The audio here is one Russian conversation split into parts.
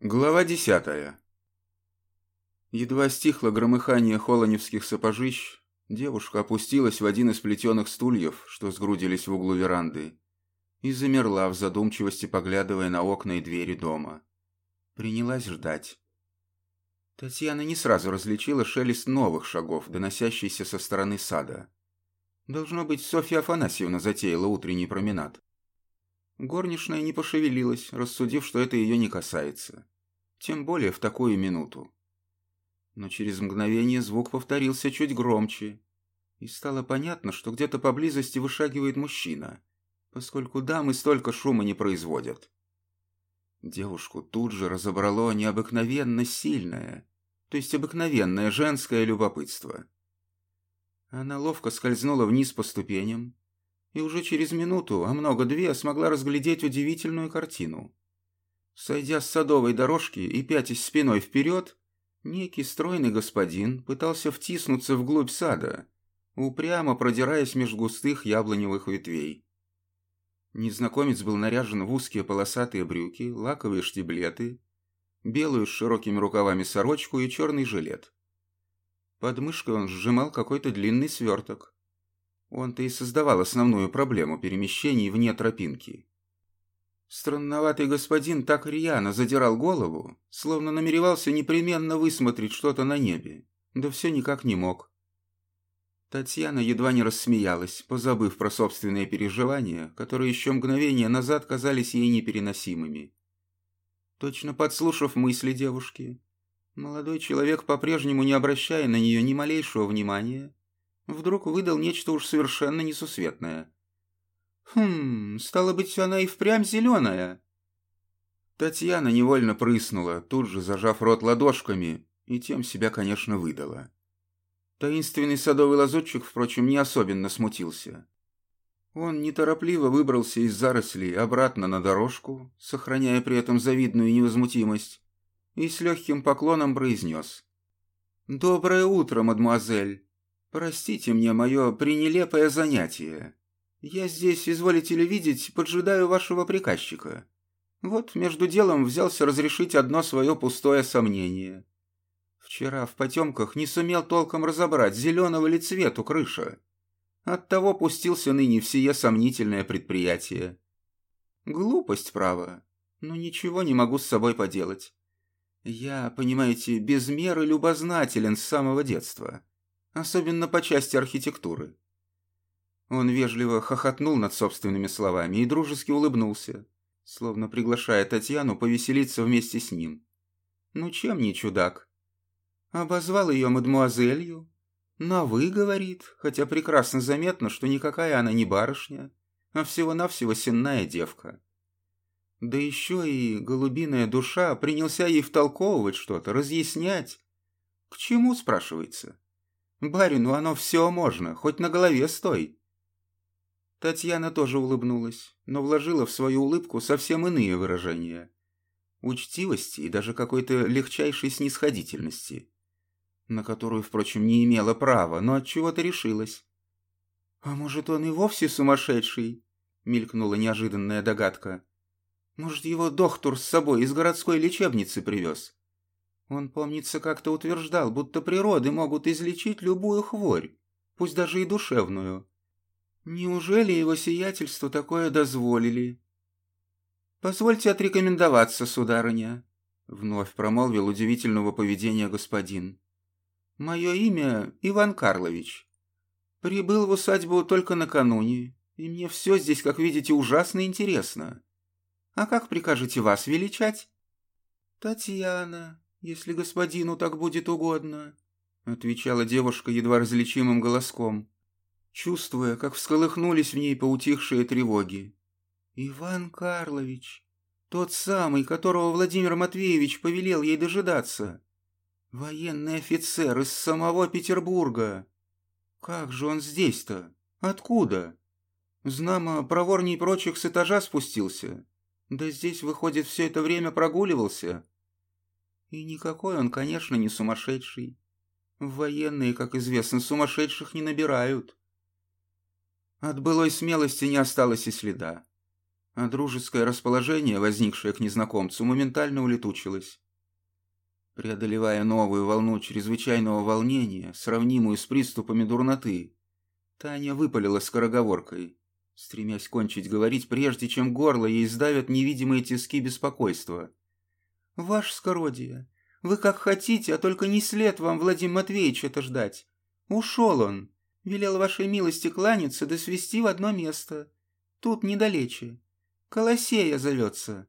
Глава десятая. Едва стихло громыхание холоневских сапожищ, девушка опустилась в один из плетеных стульев, что сгрудились в углу веранды, и замерла в задумчивости, поглядывая на окна и двери дома. Принялась ждать. Татьяна не сразу различила шелест новых шагов, доносящийся со стороны сада. Должно быть, Софья Афанасьевна затеяла утренний променад. Горничная не пошевелилась, рассудив, что это ее не касается. Тем более в такую минуту. Но через мгновение звук повторился чуть громче, и стало понятно, что где-то поблизости вышагивает мужчина, поскольку дамы столько шума не производят. Девушку тут же разобрало необыкновенно сильное, то есть обыкновенное женское любопытство. Она ловко скользнула вниз по ступеням, и уже через минуту, а много две, смогла разглядеть удивительную картину. Сойдя с садовой дорожки и пятясь спиной вперед, некий стройный господин пытался втиснуться вглубь сада, упрямо продираясь меж густых яблоневых ветвей. Незнакомец был наряжен в узкие полосатые брюки, лаковые штиблеты, белую с широкими рукавами сорочку и черный жилет. Под мышкой он сжимал какой-то длинный сверток. Он-то и создавал основную проблему перемещений вне тропинки. Странноватый господин так рьяно задирал голову, словно намеревался непременно высмотреть что-то на небе, да все никак не мог. Татьяна едва не рассмеялась, позабыв про собственные переживания, которые еще мгновение назад казались ей непереносимыми. Точно подслушав мысли девушки, молодой человек, по-прежнему не обращая на нее ни малейшего внимания, вдруг выдал нечто уж совершенно несусветное. «Хм, стало быть, она и впрямь зеленая». Татьяна невольно прыснула, тут же зажав рот ладошками, и тем себя, конечно, выдала. Таинственный садовый лазутчик, впрочем, не особенно смутился. Он неторопливо выбрался из зарослей обратно на дорожку, сохраняя при этом завидную невозмутимость, и с легким поклоном произнес. «Доброе утро, мадемуазель. Простите мне мое пренелепое занятие. Я здесь, изволите ли видеть, поджидаю вашего приказчика. Вот между делом взялся разрешить одно свое пустое сомнение. Вчера в потемках не сумел толком разобрать, зеленого ли цвету крыша. Оттого пустился ныне в сие сомнительное предприятие. Глупость, право, но ничего не могу с собой поделать. Я, понимаете, без меры любознателен с самого детства особенно по части архитектуры. Он вежливо хохотнул над собственными словами и дружески улыбнулся, словно приглашая Татьяну повеселиться вместе с ним. Ну чем не чудак? Обозвал ее мадмуазелью. На «вы», говорит, хотя прекрасно заметно, что никакая она не барышня, а всего-навсего сенная девка. Да еще и голубиная душа принялся ей втолковывать что-то, разъяснять. К чему, спрашивается? Барину оно все можно, хоть на голове стой. Татьяна тоже улыбнулась, но вложила в свою улыбку совсем иные выражения. Учтивости и даже какой-то легчайшей снисходительности, на которую, впрочем, не имела права, но от чего то решилась. «А может, он и вовсе сумасшедший?» — мелькнула неожиданная догадка. «Может, его доктор с собой из городской лечебницы привез?» Он, помнится, как-то утверждал, будто природы могут излечить любую хворь, пусть даже и душевную. Неужели его сиятельство такое дозволили? Позвольте отрекомендоваться, сударыня, вновь промолвил удивительного поведения господин. Мое имя Иван Карлович. Прибыл в усадьбу только накануне, и мне все здесь, как видите, ужасно интересно. А как прикажете вас величать? Татьяна, если господину так будет угодно», — отвечала девушка едва различимым голоском, чувствуя, как всколыхнулись в ней поутихшие тревоги. «Иван Карлович, тот самый, которого Владимир Матвеевич повелел ей дожидаться. Военный офицер из самого Петербурга. Как же он здесь-то? Откуда? Знамо, проворней прочих с этажа спустился. Да здесь, выходит, все это время прогуливался». И никакой он, конечно, не сумасшедший. Военные, как известно, сумасшедших не набирают. От былой смелости не осталось и следа. а дружеское расположение, возникшее к незнакомцу, моментально улетучилось. Преодолевая новую волну чрезвычайного волнения, сравнимую с приступами дурноты, Таня выпалила скороговоркой, стремясь кончить говорить, прежде чем горло ей сдавят невидимые тиски беспокойства. «Ваше скородие, вы как хотите, а только не след вам Владимир Матвеевич это ждать. Ушел он, велел вашей милости кланяться да свести в одно место. Тут недалече. Колосея зовется.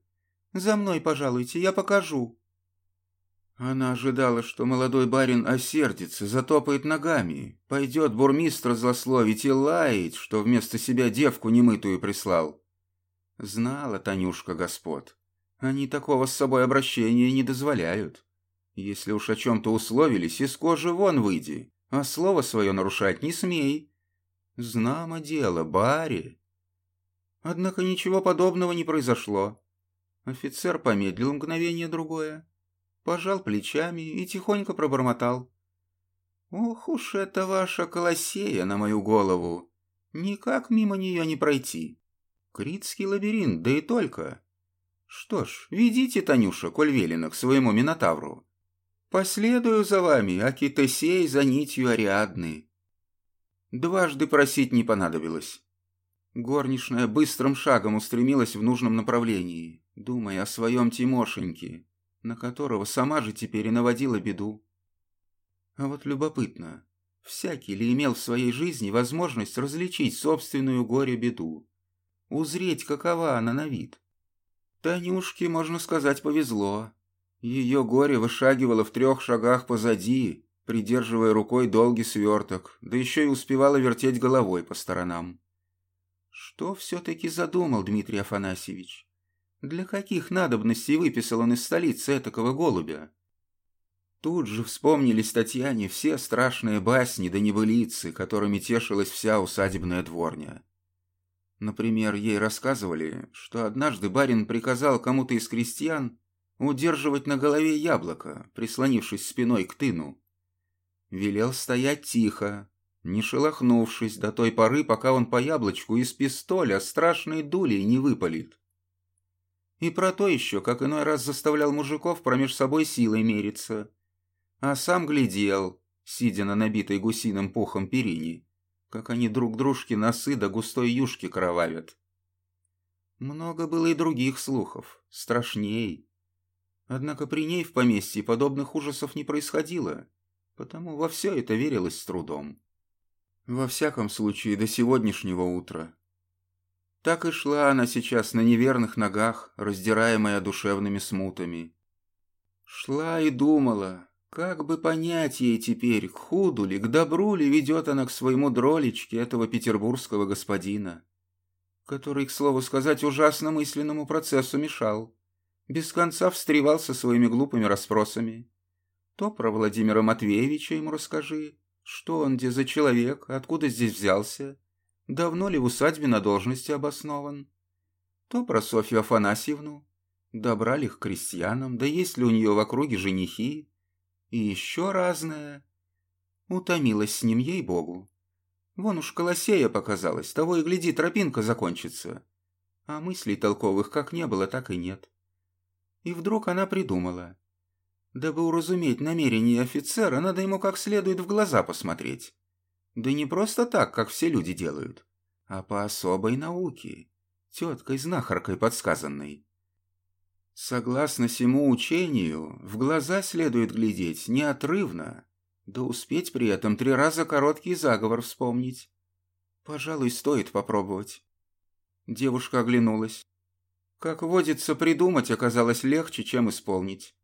За мной, пожалуйте, я покажу». Она ожидала, что молодой барин осердится, затопает ногами, пойдет бурмистра злословить и лаять, что вместо себя девку немытую прислал. Знала Танюшка господ. Они такого с собой обращения не дозволяют. Если уж о чем-то условились, из кожи вон выйди, а слово свое нарушать не смей. Знамо дело, баре. Однако ничего подобного не произошло. Офицер помедлил мгновение другое пожал плечами и тихонько пробормотал. «Ох уж это ваша колосея на мою голову! Никак мимо нее не пройти. Критский лабиринт, да и только. Что ж, ведите, Танюша, коль велено, к своему Минотавру. Последую за вами, аки Тесей за нитью Ариадны». Дважды просить не понадобилось. Горничная быстрым шагом устремилась в нужном направлении, думая о своем Тимошеньке, на которого сама же теперь и наводила беду. А вот любопытно, всякий ли имел в своей жизни возможность различить собственную горе-беду, узреть, какова она на вид? Танюшке, можно сказать, повезло. Ее горе вышагивало в трех шагах позади, придерживая рукой долгий сверток, да еще и успевала вертеть головой по сторонам. Что все-таки задумал Дмитрий Афанасьевич? Для каких надобностей выписал он из столицы этакого голубя? Тут же вспомнились Татьяне все страшные басни да небылицы, которыми тешилась вся усадебная дворня. Например, ей рассказывали, что однажды барин приказал кому-то из крестьян удерживать на голове яблоко, прислонившись спиной к тыну. Велел стоять тихо, не шелохнувшись до той поры, пока он по яблочку из пистоля страшной дулей не выпалит. И про то еще, как иной раз заставлял мужиков промеж собой силой мериться. А сам глядел, сидя на набитой гусиным пухом перине, как они друг дружке носы до густой юшки кровавят. Много было и других слухов, страшней. Однако при ней в поместье подобных ужасов не происходило, потому во все это верилось с трудом. Во всяком случае, до сегодняшнего утра, так и шла она сейчас на неверных ногах, раздираемая душевными смутами. Шла и думала, как бы понять ей теперь, к худу ли, к добру ли ведет она к своему дролечке этого петербургского господина, который, к слову сказать, ужасно мысленному процессу мешал, без конца встревал со своими глупыми расспросами. То про Владимира Матвеевича ему расскажи, что он где за человек, откуда здесь взялся, давно ли в усадьбе на должности обоснован, то про Софью Афанасьевну, добрали их к крестьянам, да есть ли у нее в округе женихи, и еще разное. Утомилась с ним, ей-богу. Вон уж колосея показалась, того и гляди, тропинка закончится. А мыслей толковых как не было, так и нет. И вдруг она придумала. Дабы уразуметь намерение офицера, надо ему как следует в глаза посмотреть. Да не просто так, как все люди делают, а по особой науке, теткой-знахаркой подсказанной. Согласно всему учению, в глаза следует глядеть неотрывно, да успеть при этом три раза короткий заговор вспомнить. Пожалуй, стоит попробовать. Девушка оглянулась. Как водится, придумать оказалось легче, чем исполнить.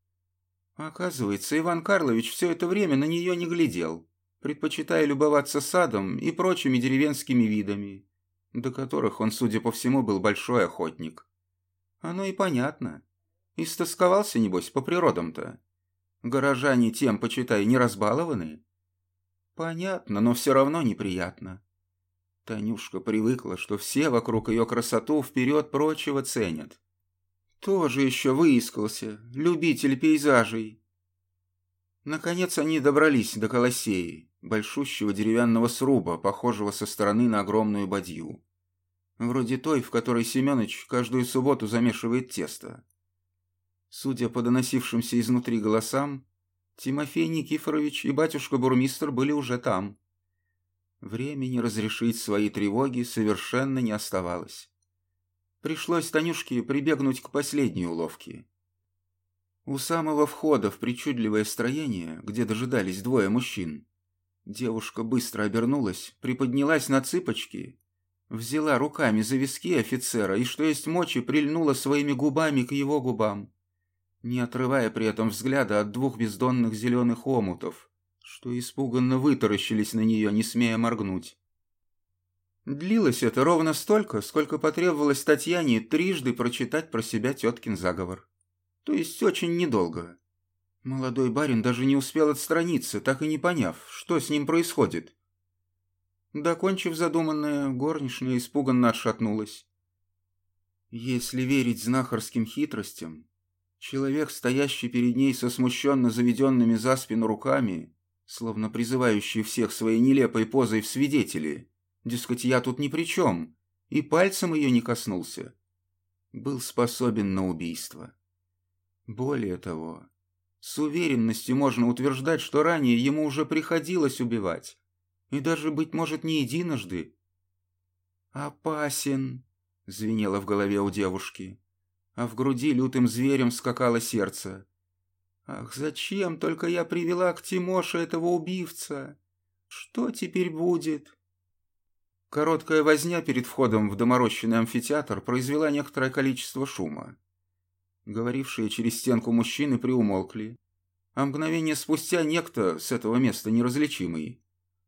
Оказывается, Иван Карлович все это время на нее не глядел предпочитая любоваться садом и прочими деревенскими видами, до которых он, судя по всему, был большой охотник. Оно и понятно. Истосковался, небось, по природам-то. Горожане тем, почитай, не разбалованы. Понятно, но все равно неприятно. Танюшка привыкла, что все вокруг ее красоту вперед прочего ценят. Тоже еще выискался, любитель пейзажей. Наконец они добрались до Колосеи, большущего деревянного сруба, похожего со стороны на огромную бадью. Вроде той, в которой Семёныч каждую субботу замешивает тесто. Судя по доносившимся изнутри голосам, Тимофей Никифорович и батюшка-бурмистр были уже там. Времени разрешить свои тревоги совершенно не оставалось. Пришлось Танюшке прибегнуть к последней уловке. У самого входа в причудливое строение, где дожидались двое мужчин, девушка быстро обернулась, приподнялась на цыпочки, взяла руками за виски офицера и, что есть мочи, прильнула своими губами к его губам, не отрывая при этом взгляда от двух бездонных зеленых омутов, что испуганно вытаращились на нее, не смея моргнуть. Длилось это ровно столько, сколько потребовалось Татьяне трижды прочитать про себя теткин заговор. То есть очень недолго. Молодой барин даже не успел отстраниться, так и не поняв, что с ним происходит. Докончив задуманное, горничная испуганно отшатнулась. Если верить знахарским хитростям, человек, стоящий перед ней со смущенно заведенными за спину руками, словно призывающий всех своей нелепой позой в свидетели, дескать, я тут ни при чем, и пальцем ее не коснулся, был способен на убийство. Более того, с уверенностью можно утверждать, что ранее ему уже приходилось убивать, и даже, быть может, не единожды. «Опасен», — звенело в голове у девушки, а в груди лютым зверем скакало сердце. «Ах, зачем только я привела к Тимоше этого убивца? Что теперь будет?» Короткая возня перед входом в доморощенный амфитеатр произвела некоторое количество шума. Говорившие через стенку мужчины приумолкли, а мгновение спустя некто с этого места неразличимый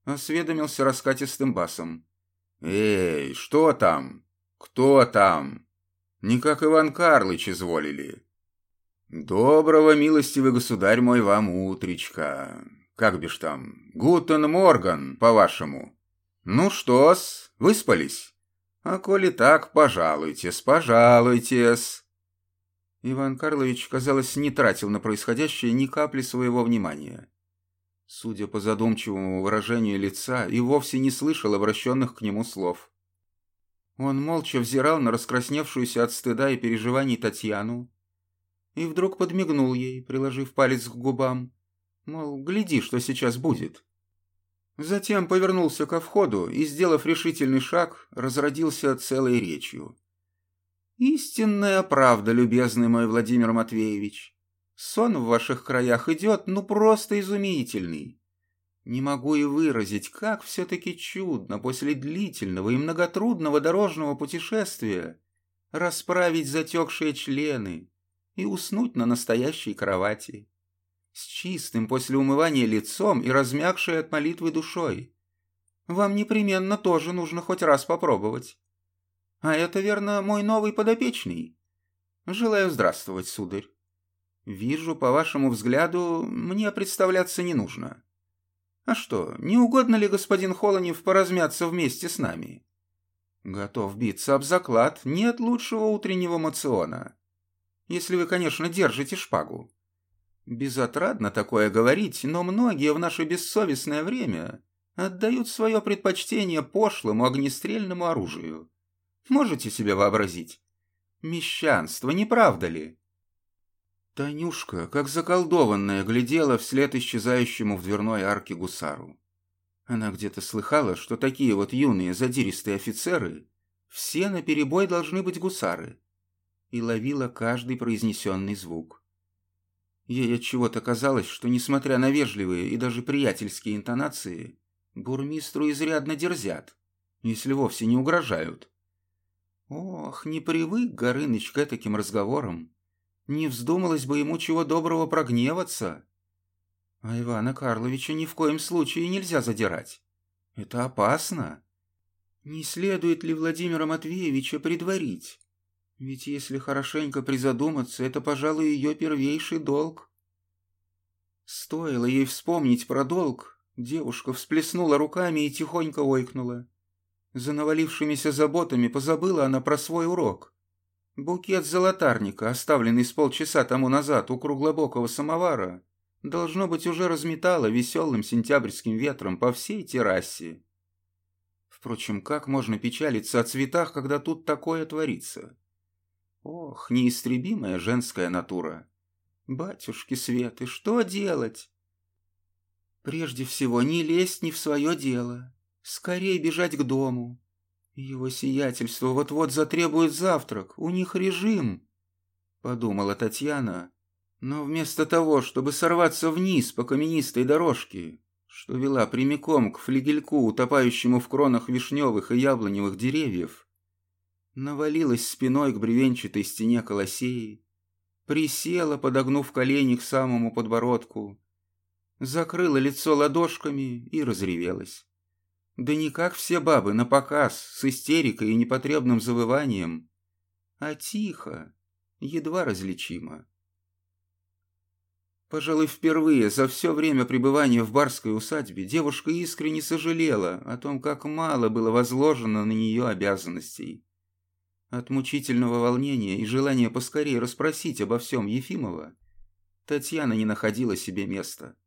осведомился раскатистым басом. «Эй, что там? Кто там? Не как Иван Карлыч изволили?» «Доброго, милостивый государь мой, вам утречка. Как бишь там? Гутен Морган, по-вашему. Ну что-с, выспались? А коли так, пожалуйтесь, пожалуйтесь». Иван Карлович, казалось, не тратил на происходящее ни капли своего внимания. Судя по задумчивому выражению лица, и вовсе не слышал обращенных к нему слов. Он молча взирал на раскрасневшуюся от стыда и переживаний Татьяну и вдруг подмигнул ей, приложив палец к губам, мол, гляди, что сейчас будет. Затем повернулся ко входу и, сделав решительный шаг, разродился целой речью. «Истинная правда, любезный мой Владимир Матвеевич. Сон в ваших краях идет, ну, просто изумительный. Не могу и выразить, как все-таки чудно после длительного и многотрудного дорожного путешествия расправить затекшие члены и уснуть на настоящей кровати, с чистым после умывания лицом и размягшей от молитвы душой. Вам непременно тоже нужно хоть раз попробовать. А это, верно, мой новый подопечный. Желаю здравствовать, сударь. Вижу, по вашему взгляду, мне представляться не нужно. А что, не угодно ли господин Холонев поразмяться вместе с нами? Готов биться об заклад, нет лучшего утреннего мациона. Если вы, конечно, держите шпагу. Безотрадно такое говорить, но многие в наше бессовестное время отдают свое предпочтение пошлому огнестрельному оружию. Можете себе вообразить? Мещанство, не правда ли? Танюшка, как заколдованная, глядела вслед исчезающему в дверной арке гусару. Она где-то слыхала, что такие вот юные задиристые офицеры все наперебой должны быть гусары, и ловила каждый произнесенный звук. Ей от чего-то казалось, что, несмотря на вежливые и даже приятельские интонации, бурмистру изрядно дерзят, если вовсе не угрожают. Ох, не привык Горыныч к таким разговорам. Не вздумалось бы ему чего доброго прогневаться. А Ивана Карловича ни в коем случае нельзя задирать. Это опасно. Не следует ли Владимира Матвеевича предварить? Ведь если хорошенько призадуматься, это, пожалуй, ее первейший долг. Стоило ей вспомнить про долг, девушка всплеснула руками и тихонько ойкнула. За навалившимися заботами позабыла она про свой урок. Букет золотарника, оставленный с полчаса тому назад у круглобокого самовара, должно быть, уже разметало веселым сентябрьским ветром по всей террасе. Впрочем, как можно печалиться о цветах, когда тут такое творится? Ох, неистребимая женская натура. Батюшки Светы, что делать? Прежде всего, не лезть не в свое дело. Скорее бежать к дому. Его сиятельство вот-вот затребует завтрак, у них режим, подумала Татьяна, но вместо того, чтобы сорваться вниз по каменистой дорожке, что вела прямиком к флигельку, утопающему в кронах вишневых и яблоневых деревьев, навалилась спиной к бревенчатой стене колосеи, присела, подогнув колени к самому подбородку, закрыла лицо ладошками и разревелась. Да не как все бабы, на показ, с истерикой и непотребным завыванием, а тихо, едва различимо. Пожалуй, впервые за все время пребывания в барской усадьбе девушка искренне сожалела о том, как мало было возложено на нее обязанностей. От мучительного волнения и желания поскорее расспросить обо всем Ефимова, Татьяна не находила себе места.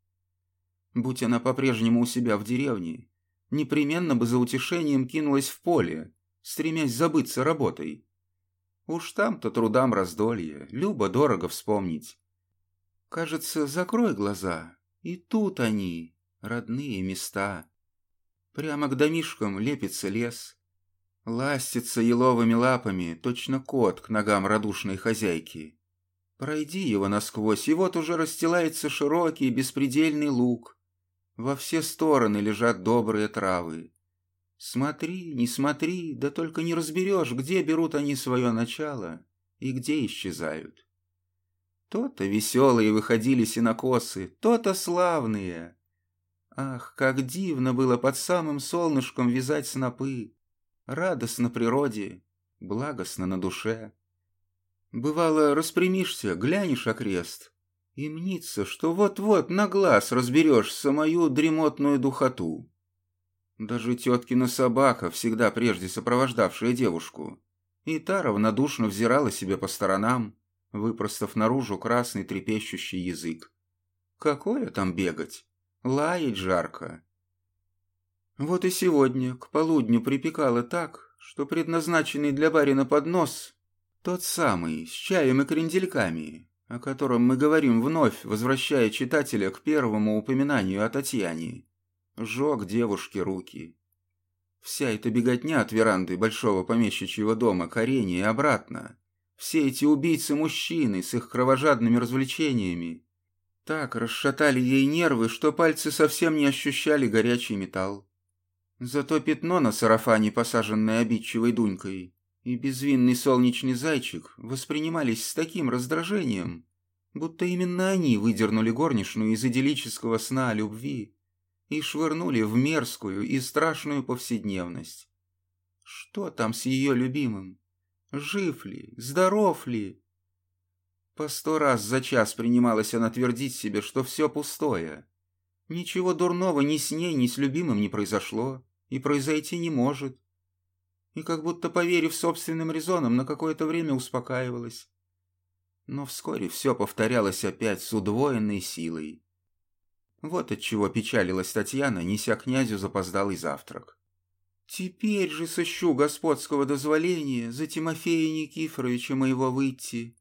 Будь она по-прежнему у себя в деревне, непременно бы за утешением кинулась в поле, стремясь забыться работой. Уж там-то трудам раздолье, любо дорого вспомнить. Кажется, закрой глаза, и тут они, родные места. Прямо к домишкам лепится лес, ластится еловыми лапами, точно кот к ногам радушной хозяйки. Пройди его насквозь, и вот уже расстилается широкий беспредельный луг, во все стороны лежат добрые травы. Смотри, не смотри, да только не разберешь, где берут они свое начало и где исчезают. То-то веселые выходили синокосы, то-то славные. Ах, как дивно было под самым солнышком вязать снопы. Радостно природе, благостно на душе. Бывало, распрямишься, глянешь окрест, и мнится, что вот-вот на глаз разберешь самую дремотную духоту. Даже теткина собака, всегда прежде сопровождавшая девушку, и та равнодушно взирала себе по сторонам, выпростав наружу красный трепещущий язык. Какое там бегать? Лаять жарко. Вот и сегодня к полудню припекало так, что предназначенный для барина поднос, тот самый, с чаем и крендельками, о котором мы говорим вновь, возвращая читателя к первому упоминанию о Татьяне, сжег девушке руки. Вся эта беготня от веранды большого помещичьего дома к арене и обратно, все эти убийцы-мужчины с их кровожадными развлечениями, так расшатали ей нервы, что пальцы совсем не ощущали горячий металл. Зато пятно на сарафане, посаженное обидчивой Дунькой, и безвинный солнечный зайчик воспринимались с таким раздражением, будто именно они выдернули горничную из идиллического сна о любви и швырнули в мерзкую и страшную повседневность. Что там с ее любимым? Жив ли? Здоров ли? По сто раз за час принималась она твердить себе, что все пустое. Ничего дурного ни с ней, ни с любимым не произошло и произойти не может и как будто, поверив собственным резонам, на какое-то время успокаивалась. Но вскоре все повторялось опять с удвоенной силой. Вот отчего печалилась Татьяна, неся князю запоздалый завтрак. «Теперь же сыщу господского дозволения за Тимофея Никифоровича моего выйти,